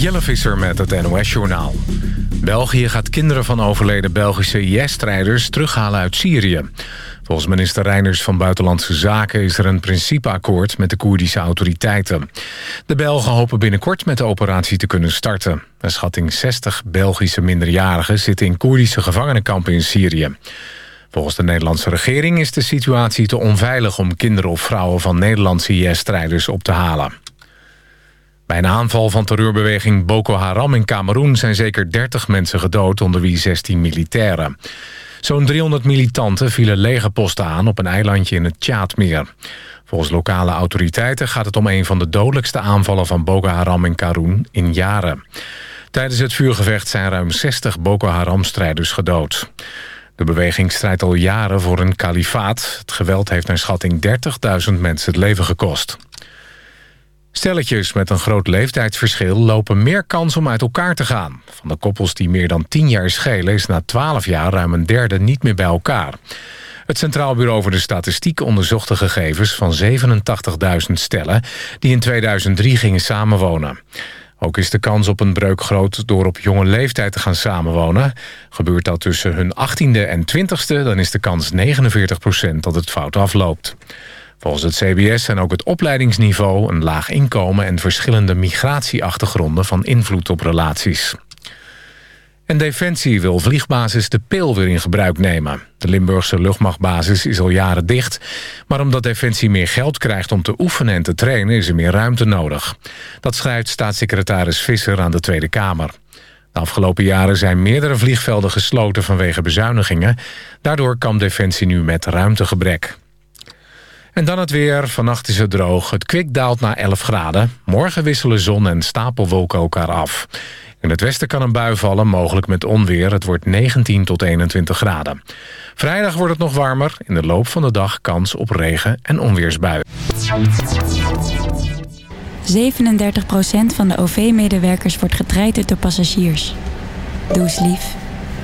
Jelle Visser met het NOS-journaal. België gaat kinderen van overleden Belgische IS-strijders terughalen uit Syrië. Volgens minister Reiners van Buitenlandse Zaken is er een principeakkoord met de Koerdische autoriteiten. De Belgen hopen binnenkort met de operatie te kunnen starten. Een schatting 60 Belgische minderjarigen zitten in Koerdische gevangenenkampen in Syrië. Volgens de Nederlandse regering is de situatie te onveilig om kinderen of vrouwen van Nederlandse IS-strijders op te halen. Bij een aanval van terreurbeweging Boko Haram in Cameroen... zijn zeker 30 mensen gedood, onder wie 16 militairen. Zo'n 300 militanten vielen legerposten aan op een eilandje in het Tjaatmeer. Volgens lokale autoriteiten gaat het om een van de dodelijkste aanvallen... van Boko Haram in Cameroen in jaren. Tijdens het vuurgevecht zijn ruim 60 Boko Haram-strijders gedood. De beweging strijdt al jaren voor een kalifaat. Het geweld heeft naar schatting 30.000 mensen het leven gekost. Stelletjes met een groot leeftijdsverschil lopen meer kans om uit elkaar te gaan. Van de koppels die meer dan 10 jaar schelen is na 12 jaar ruim een derde niet meer bij elkaar. Het Centraal Bureau voor de Statistiek onderzocht de gegevens van 87.000 stellen die in 2003 gingen samenwonen. Ook is de kans op een breuk groot door op jonge leeftijd te gaan samenwonen. Gebeurt dat tussen hun 18e en 20e, dan is de kans 49% dat het fout afloopt. Volgens het CBS zijn ook het opleidingsniveau, een laag inkomen... en verschillende migratieachtergronden van invloed op relaties. En Defensie wil vliegbasis De Peel weer in gebruik nemen. De Limburgse luchtmachtbasis is al jaren dicht... maar omdat Defensie meer geld krijgt om te oefenen en te trainen... is er meer ruimte nodig. Dat schrijft staatssecretaris Visser aan de Tweede Kamer. De afgelopen jaren zijn meerdere vliegvelden gesloten vanwege bezuinigingen. Daardoor kan Defensie nu met ruimtegebrek. En dan het weer. Vannacht is het droog. Het kwik daalt naar 11 graden. Morgen wisselen zon en stapelwolken elkaar af. In het westen kan een bui vallen, mogelijk met onweer. Het wordt 19 tot 21 graden. Vrijdag wordt het nog warmer. In de loop van de dag kans op regen- en onweersbuien. 37% van de OV-medewerkers wordt getraind door passagiers. Doe eens lief.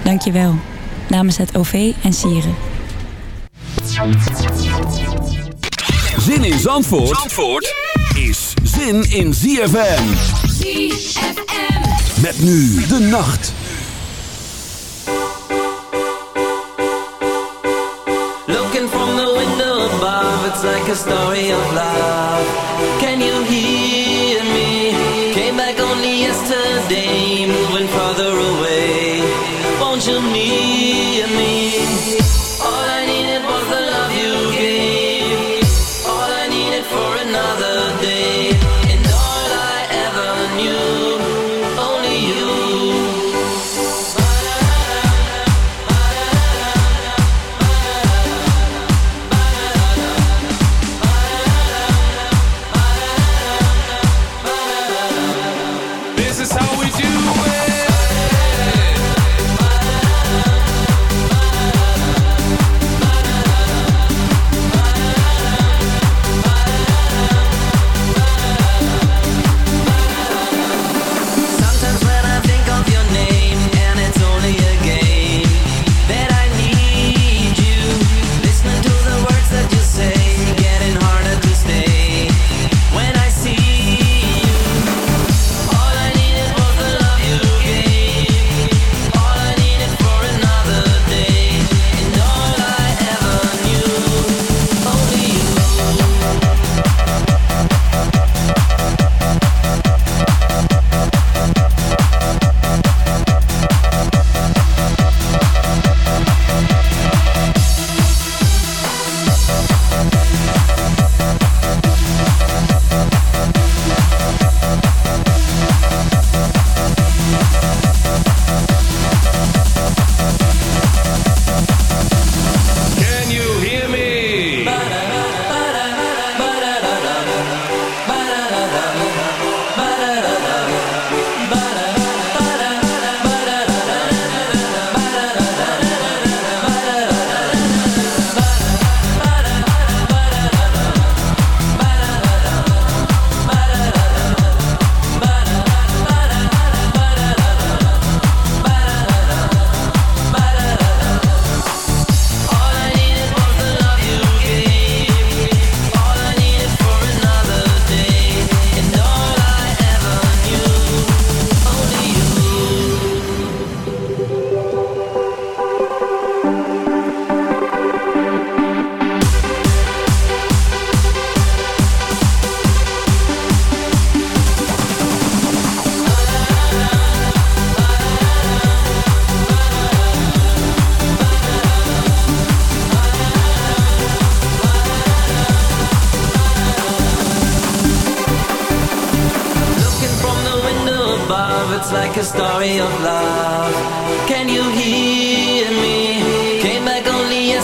Dank je wel. Namens het OV en Sieren. Zin in Zandvoort, Zandvoort is zin in ZFM. ZFM. Met nu de nacht. Looking from the window above, it's like a story of love. Can you hear me? Came back only yesterday, moving farther away.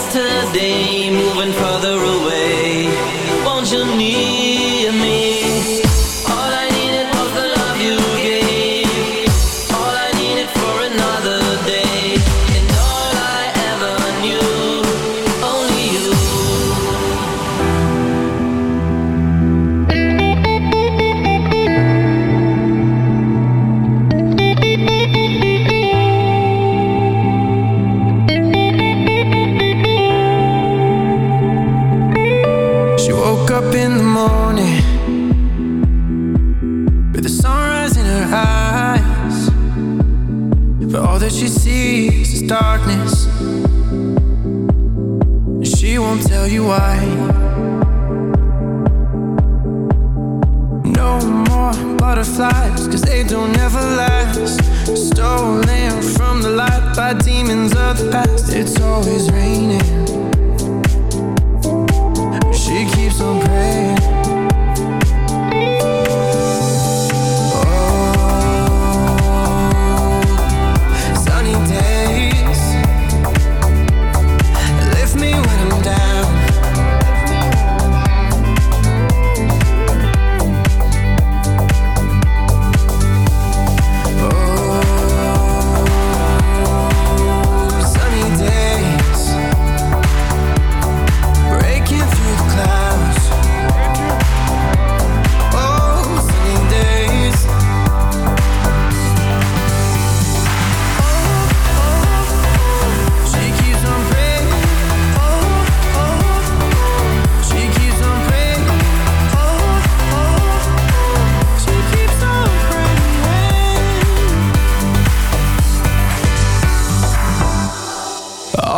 yesterday. Moving forward.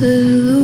To lose,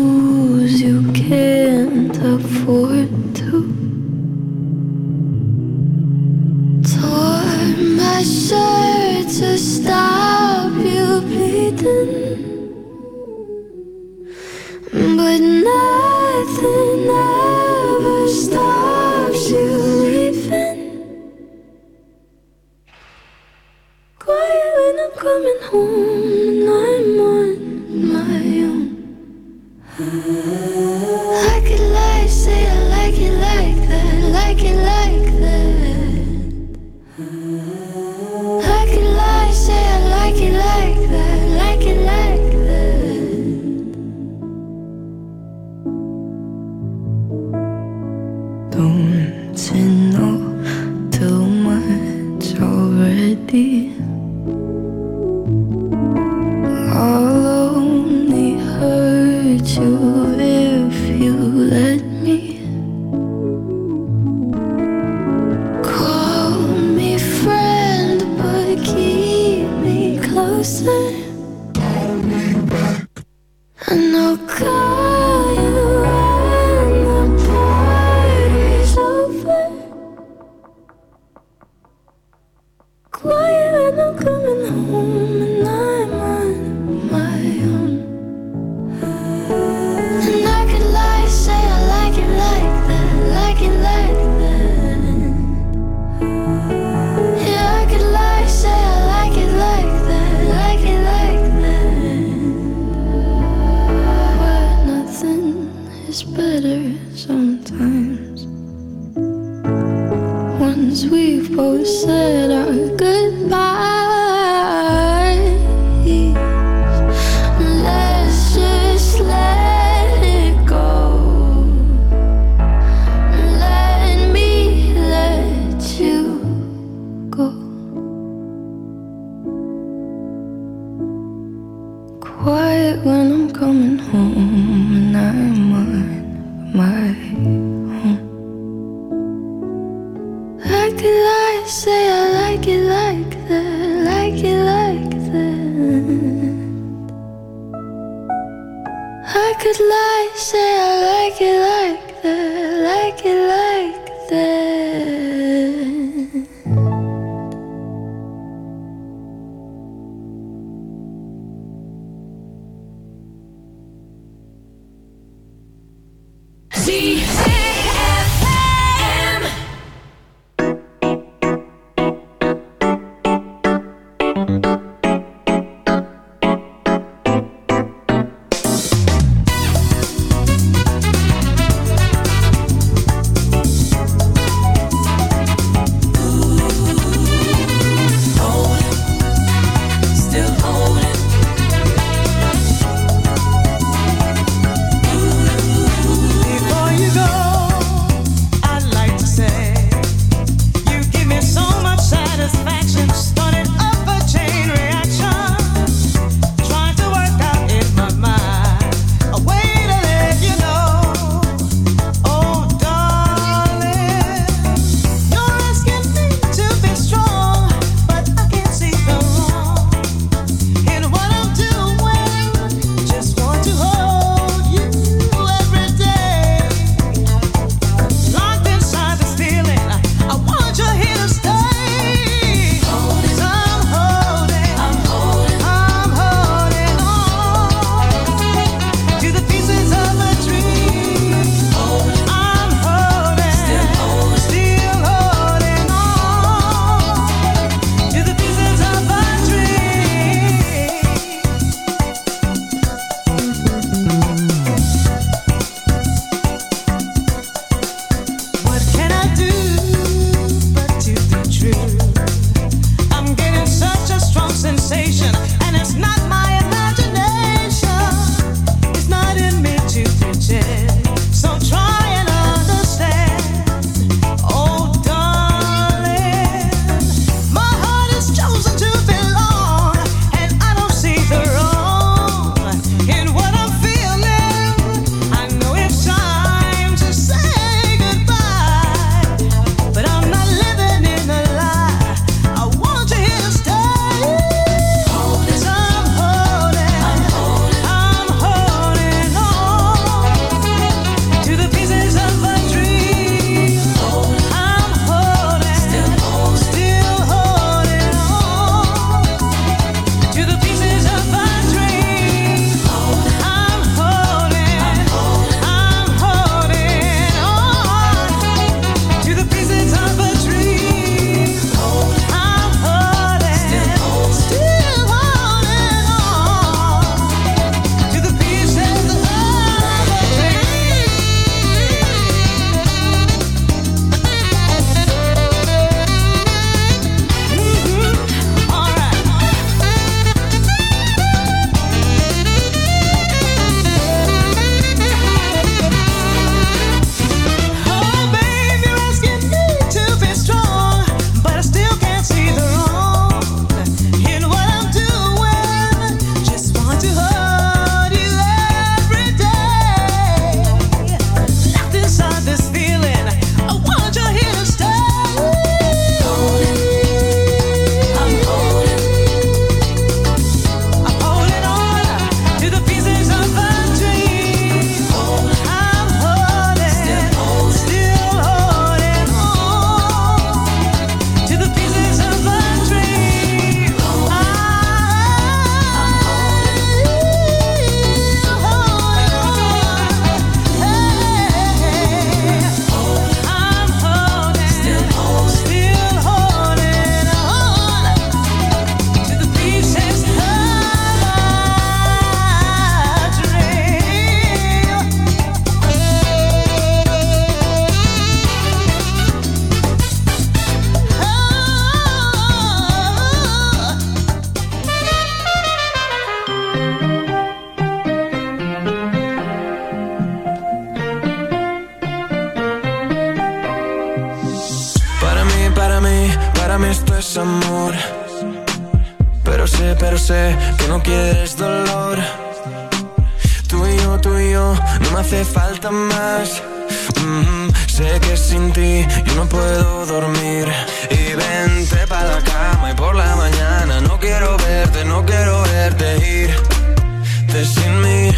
no quiero verte irte sin mí.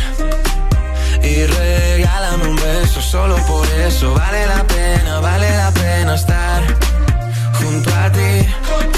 Y regálame un beso, solo por eso vale la pena, vale la pena estar junto a ti.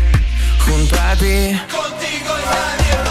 junto a ti. Contigo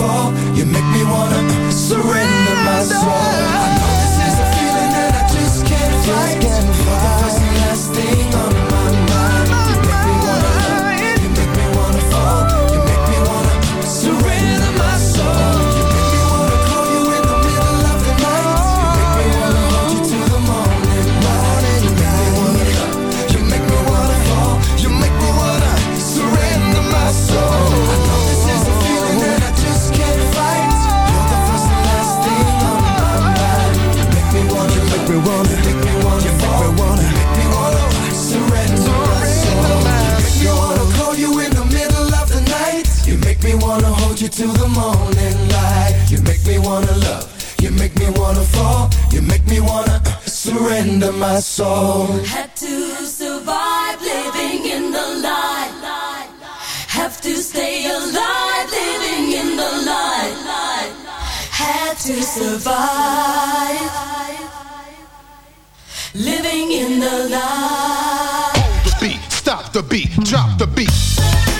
fall. You make me wanna surrender. to the morning light. You make me wanna love, you make me wanna fall, you make me wanna uh, surrender my soul. Had to survive living in the light. Have to stay alive living in the light. Had to survive living in the light. Hold the beat, stop the beat, drop the beat.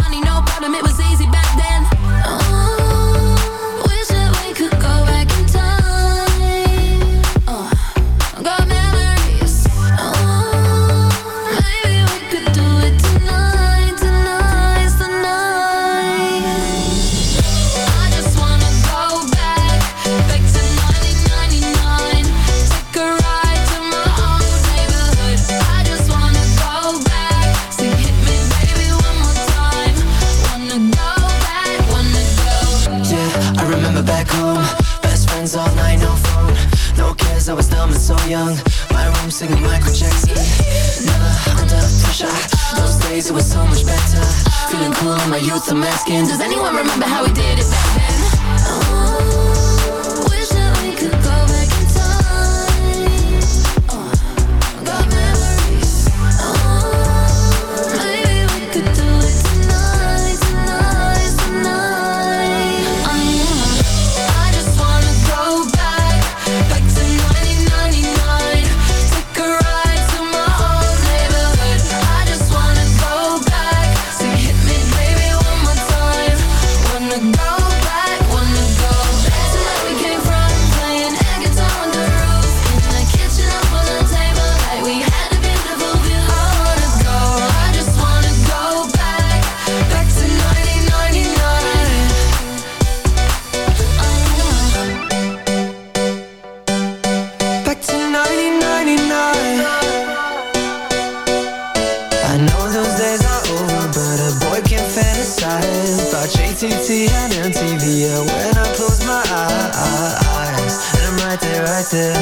TTN and TVN When I close my eyes And I'm right there, right there.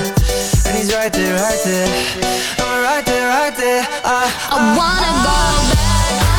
And he's right there, right there. I'm right there, right there. I, I, I wanna go back.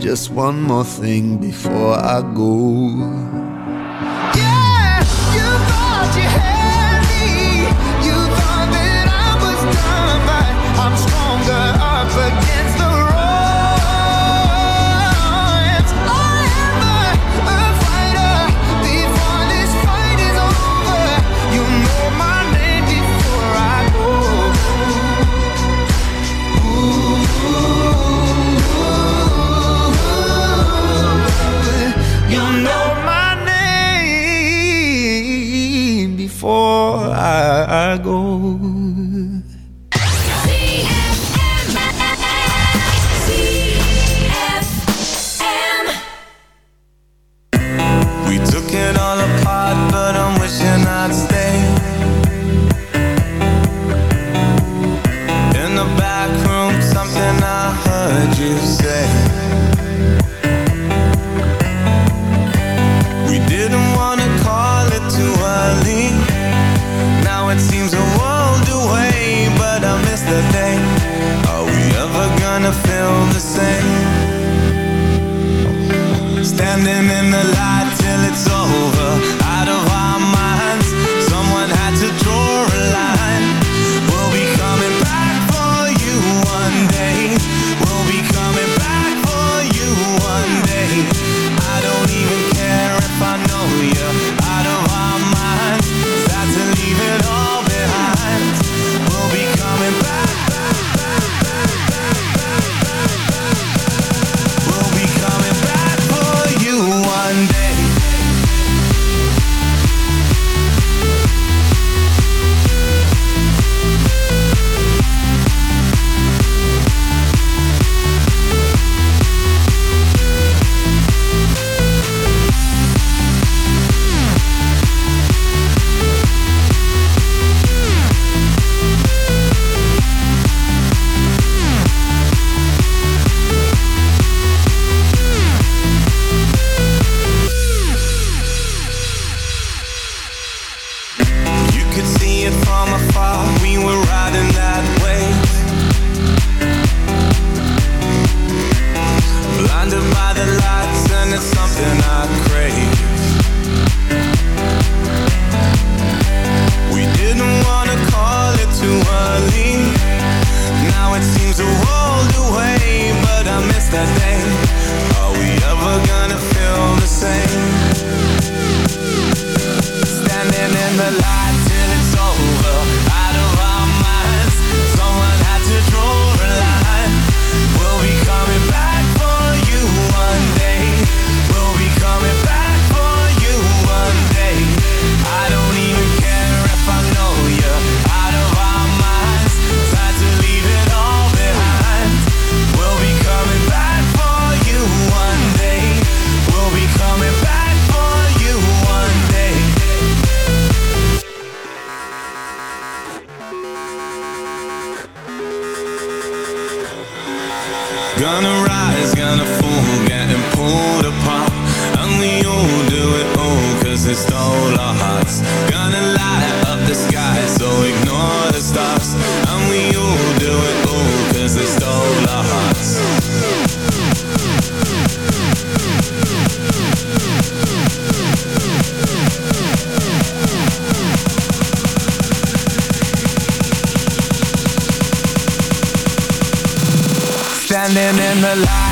Just one more thing before I go. Yeah, you thought you had me. I go. alive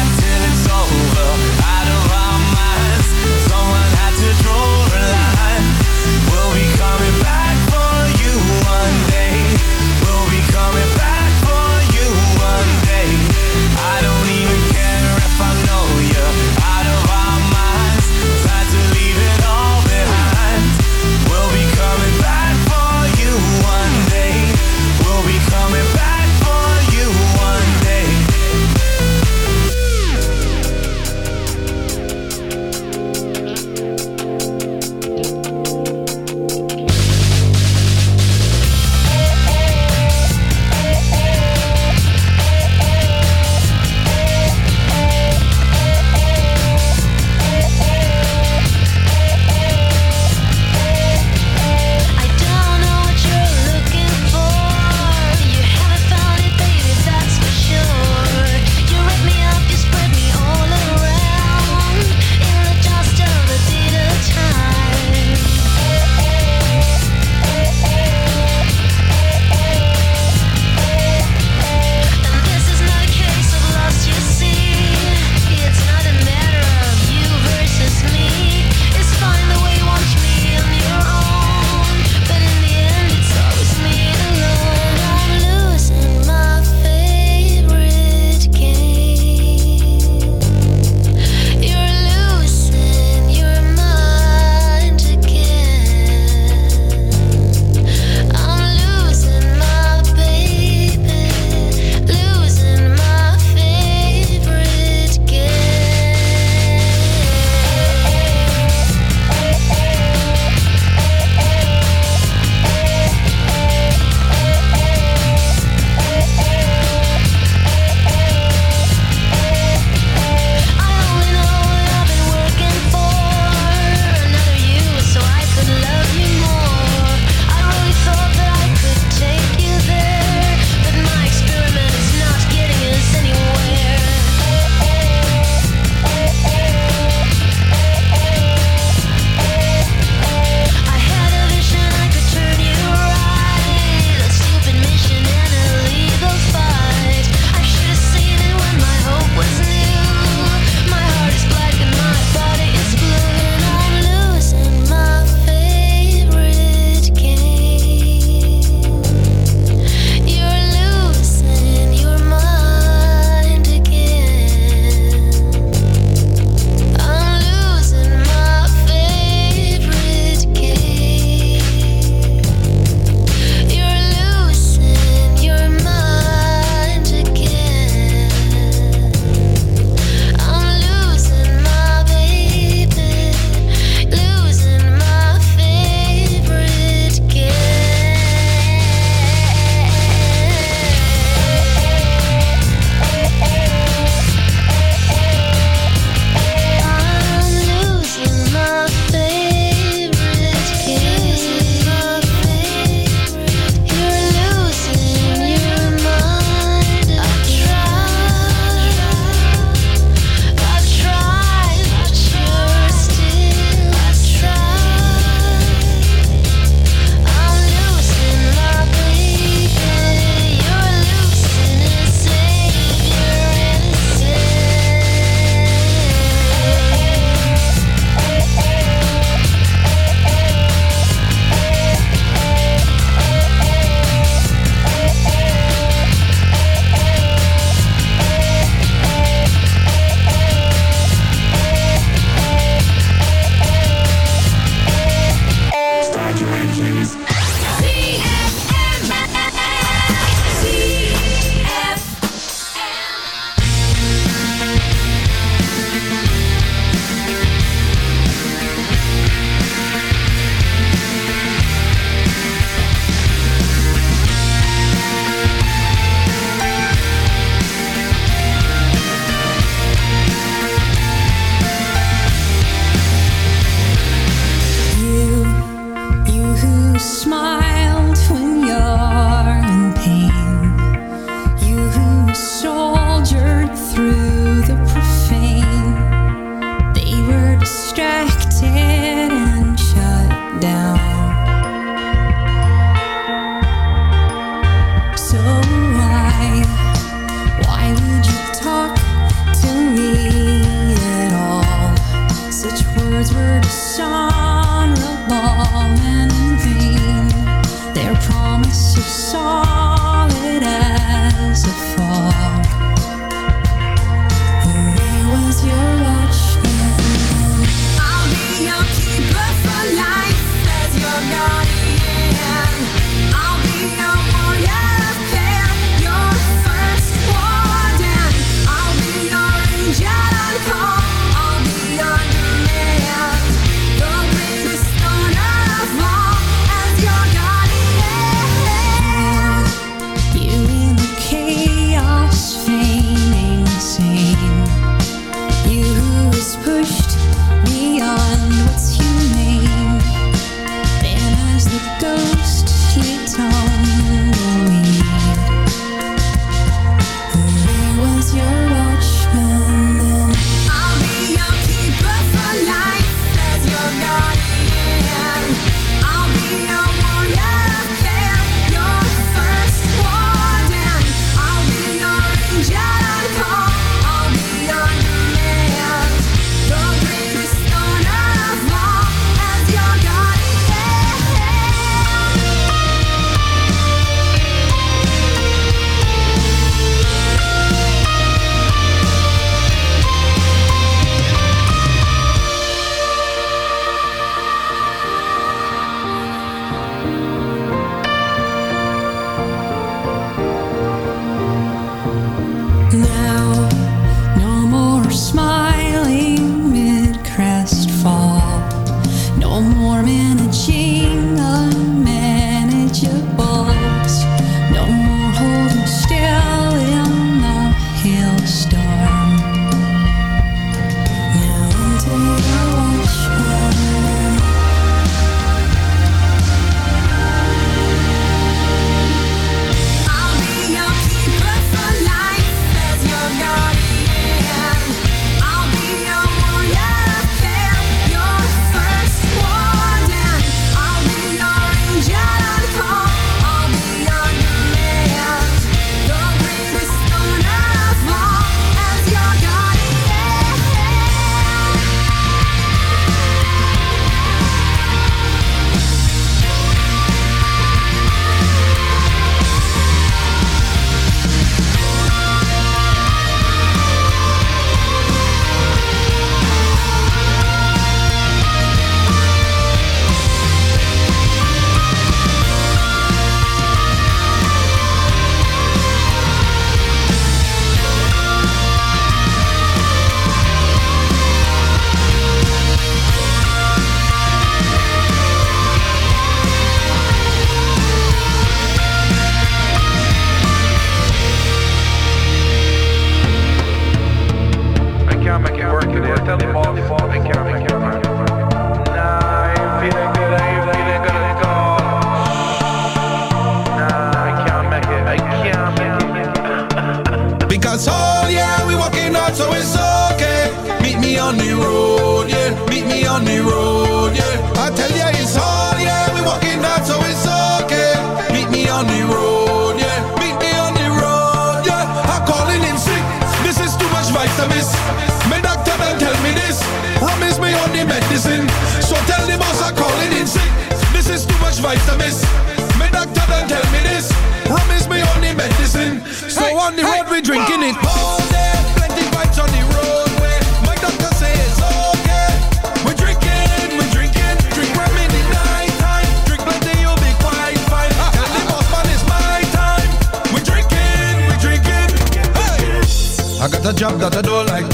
a job that I don't like.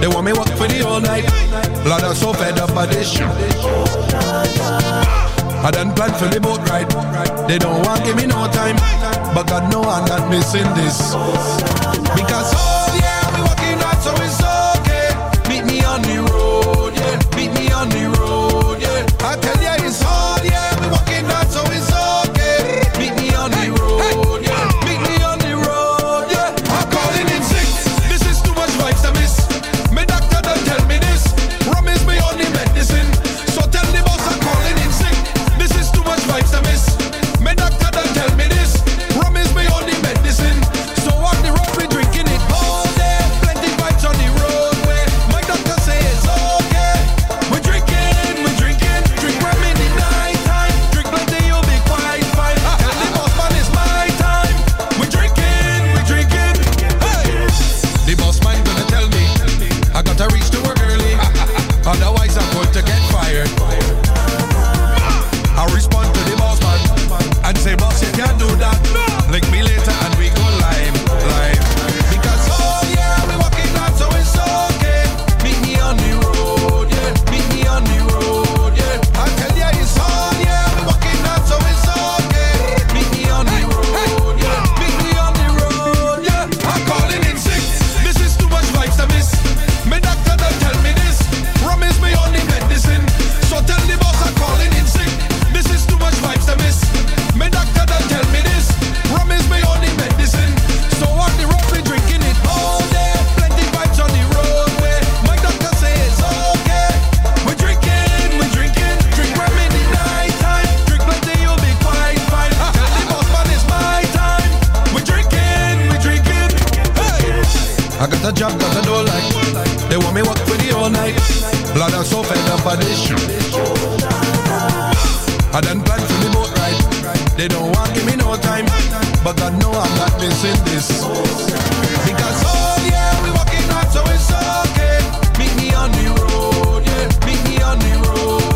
They want me work for the all night. Lord, I'm so fed up by this shit. I done planned for the boat ride. They don't want give me no time, but God know I'm not missing this because. Oh, Lord, I'm so fed up of this shit. I done planned for the boat ride. They don't want give me no time, but God know I'm not missing this. Because oh yeah, we walking hard, so it's okay. Meet me on the road, yeah. Meet me on the road.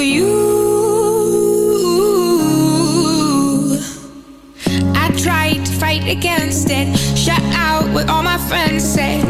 for you. I tried to fight against it, shut out what all my friends said.